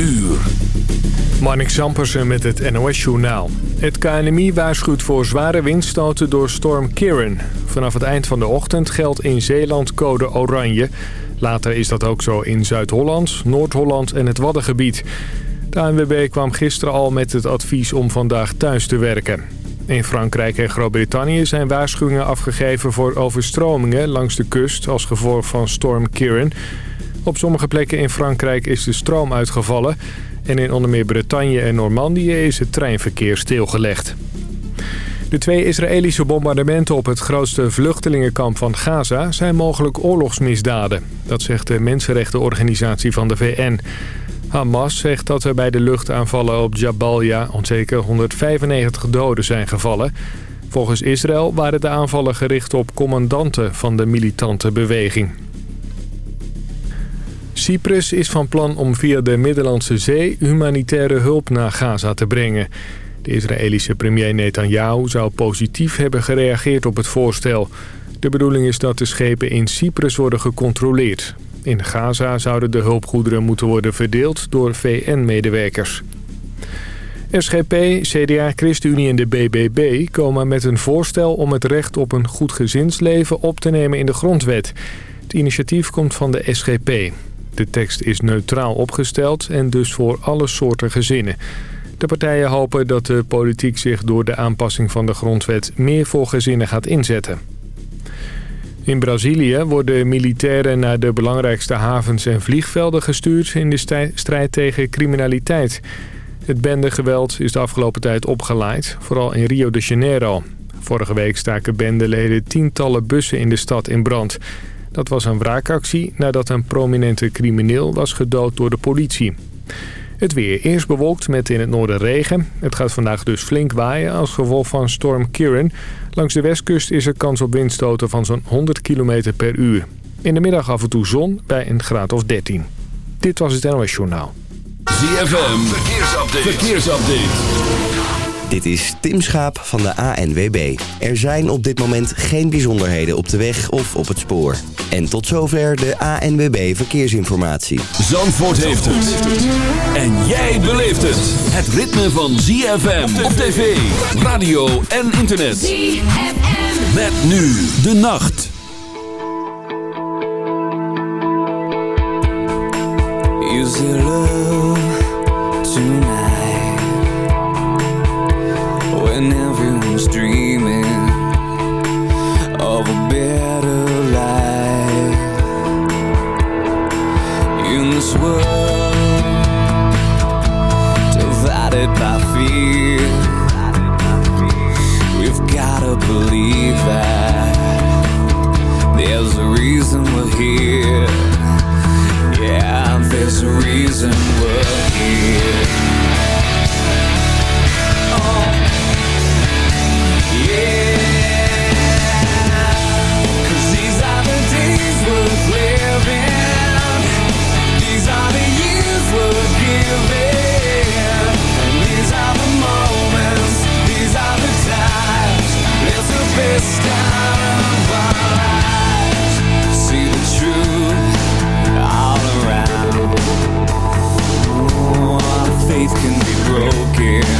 uur. Marnik met het NOS-journaal. Het KNMI waarschuwt voor zware windstoten door storm Kieran. Vanaf het eind van de ochtend geldt in Zeeland code oranje. Later is dat ook zo in Zuid-Holland, Noord-Holland en het Waddengebied. De ANWB kwam gisteren al met het advies om vandaag thuis te werken. In Frankrijk en Groot-Brittannië zijn waarschuwingen afgegeven voor overstromingen langs de kust als gevolg van storm Kieran. Op sommige plekken in Frankrijk is de stroom uitgevallen en in onder meer Bretagne en Normandië is het treinverkeer stilgelegd. De twee Israëlische bombardementen op het grootste vluchtelingenkamp van Gaza zijn mogelijk oorlogsmisdaden. Dat zegt de mensenrechtenorganisatie van de VN. Hamas zegt dat er bij de luchtaanvallen op Jabalia onzeker 195 doden zijn gevallen. Volgens Israël waren de aanvallen gericht op commandanten van de militante beweging. Cyprus is van plan om via de Middellandse Zee humanitaire hulp naar Gaza te brengen. De Israëlische premier Netanyahu zou positief hebben gereageerd op het voorstel. De bedoeling is dat de schepen in Cyprus worden gecontroleerd. In Gaza zouden de hulpgoederen moeten worden verdeeld door VN-medewerkers. SGP, CDA, ChristenUnie en de BBB komen met een voorstel om het recht op een goed gezinsleven op te nemen in de grondwet. Het initiatief komt van de SGP. De tekst is neutraal opgesteld en dus voor alle soorten gezinnen. De partijen hopen dat de politiek zich door de aanpassing van de grondwet meer voor gezinnen gaat inzetten. In Brazilië worden militairen naar de belangrijkste havens en vliegvelden gestuurd in de strijd tegen criminaliteit. Het bendegeweld is de afgelopen tijd opgeleid, vooral in Rio de Janeiro. Vorige week staken bendeleden tientallen bussen in de stad in brand. Dat was een wraakactie nadat een prominente crimineel was gedood door de politie. Het weer eerst bewolkt met in het noorden regen. Het gaat vandaag dus flink waaien als gevolg van storm Kieran. Langs de westkust is er kans op windstoten van zo'n 100 km per uur. In de middag af en toe zon bij een graad of 13. Dit was het NOS Journaal. ZFM, verkeersupdate. verkeersupdate. Dit is Tim Schaap van de ANWB. Er zijn op dit moment geen bijzonderheden op de weg of op het spoor. En tot zover de ANWB Verkeersinformatie. Zandvoort heeft het. En jij beleeft het. Het ritme van ZFM op tv, radio en internet. ZFM. Met nu de nacht. Is it love tonight? And everyone's dreaming of a better life in this world divided by fear. We've gotta believe that there's a reason we're here. Yeah, there's a reason we're here. toughest time our See the truth all around. Our faith can be broken.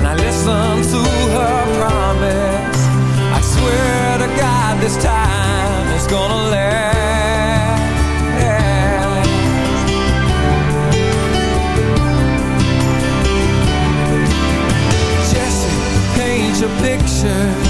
And I listen to her promise. I swear to God, this time it's gonna last. Jesse, paint your pictures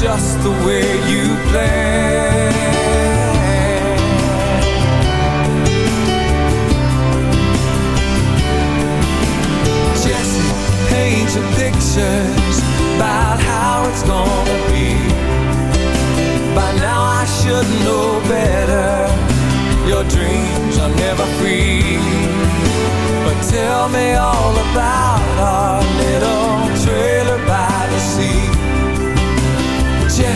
Just the way you planned. Jesse, paint pictures about how it's gonna be. By now I should know better. Your dreams are never free. But tell me all about our little trailer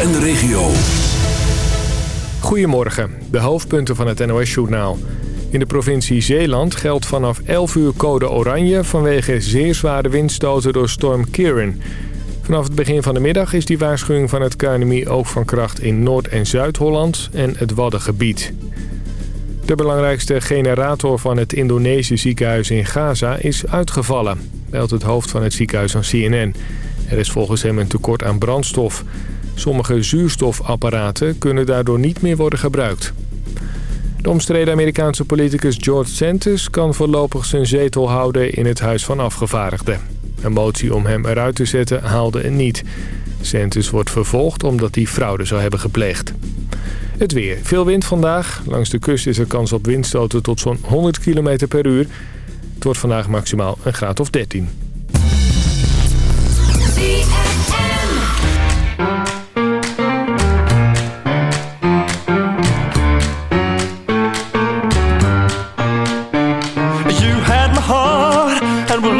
En de regio. Goedemorgen, de hoofdpunten van het NOS-journaal. In de provincie Zeeland geldt vanaf 11 uur code oranje... vanwege zeer zware windstoten door storm Kieran. Vanaf het begin van de middag is die waarschuwing van het KNMI ook van kracht in Noord- en Zuid-Holland en het Waddengebied. De belangrijkste generator van het Indonesische ziekenhuis in Gaza is uitgevallen, meldt het hoofd van het ziekenhuis aan CNN. Er is volgens hem een tekort aan brandstof. Sommige zuurstofapparaten kunnen daardoor niet meer worden gebruikt. De omstreden Amerikaanse politicus George Santos kan voorlopig zijn zetel houden in het Huis van Afgevaardigden. Een motie om hem eruit te zetten haalde het niet. Santos wordt vervolgd omdat hij fraude zou hebben gepleegd. Het weer. Veel wind vandaag. Langs de kust is er kans op windstoten tot zo'n 100 km per uur. Het wordt vandaag maximaal een graad of 13.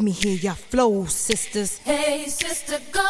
Let me hear your flow, sisters. Hey, sister, go.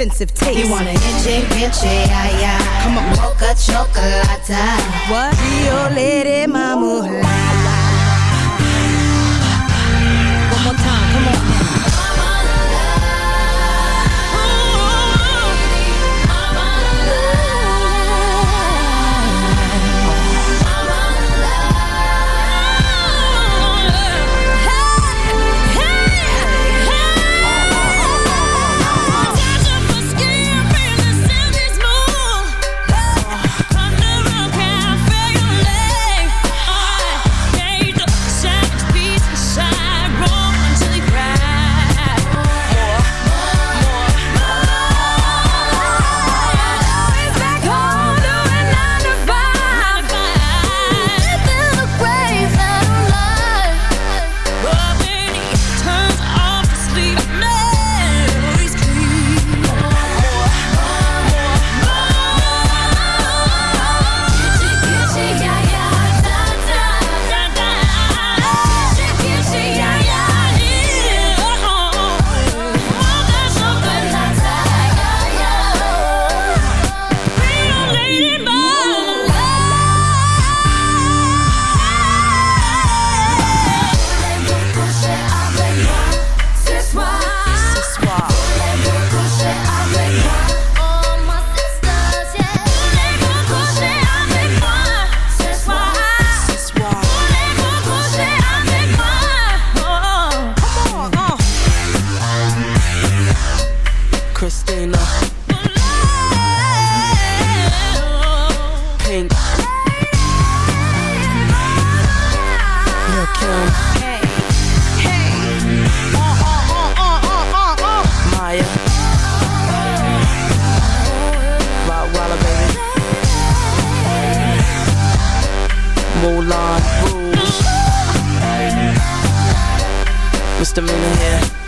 expensive taste. You want a hinchy, it. Misdemeanor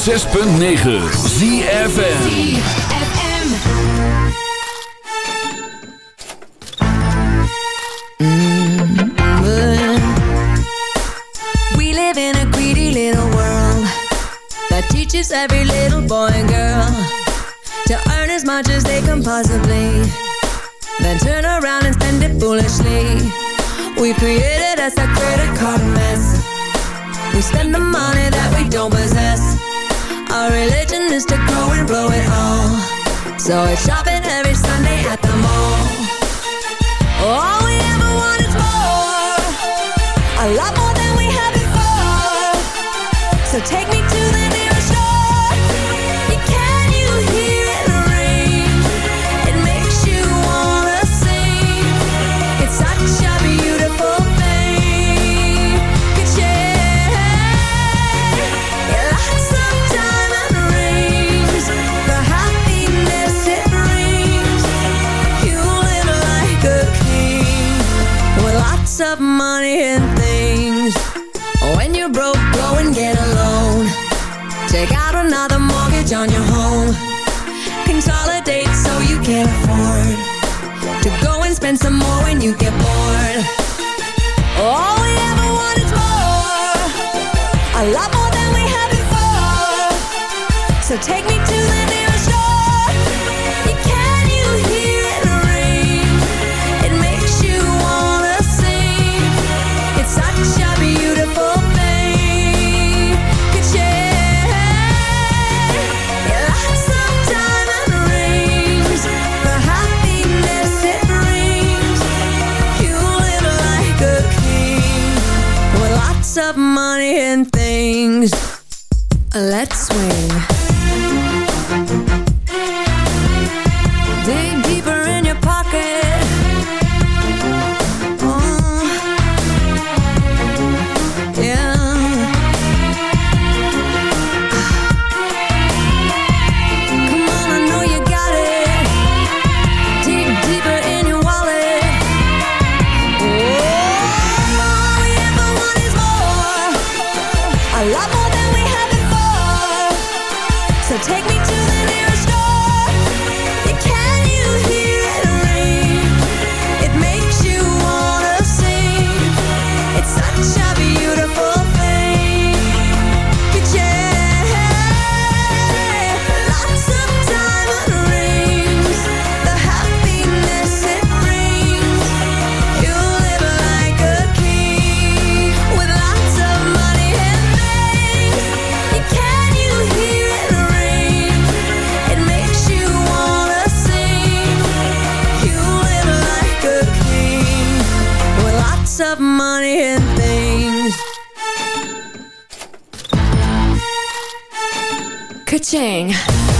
106.9 ZFN So it's shopping Take out another mortgage on your home. Consolidate so you can afford To go and spend some more when you get bored. All we ever want is more. A lot more than we had before. So take me to the nearest saying things. Let's swing. money and things. Ka-ching.